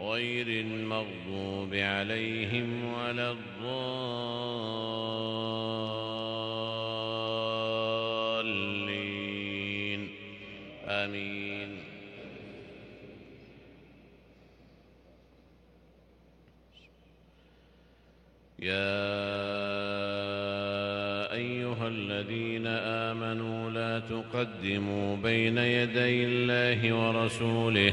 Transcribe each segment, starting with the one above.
غير المغضوب عليهم ولا الضالين. آمين. يا أيها الذين آمنوا لا تقدموا بين يدي الله ورسوله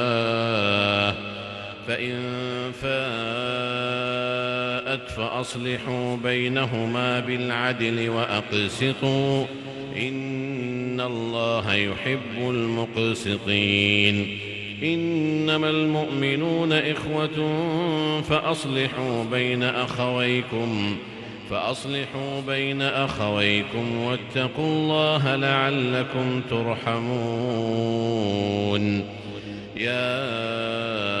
فاءت فأصلحوا بينهما بالعدل وأقسطوا إن الله يحب المقسطين. إنما المؤمنون إخوة فأصلحوا بين أخويكم فأصلحوا بين أخويكم واتقوا الله لعلكم ترحمون. يا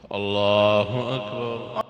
الله أكبر.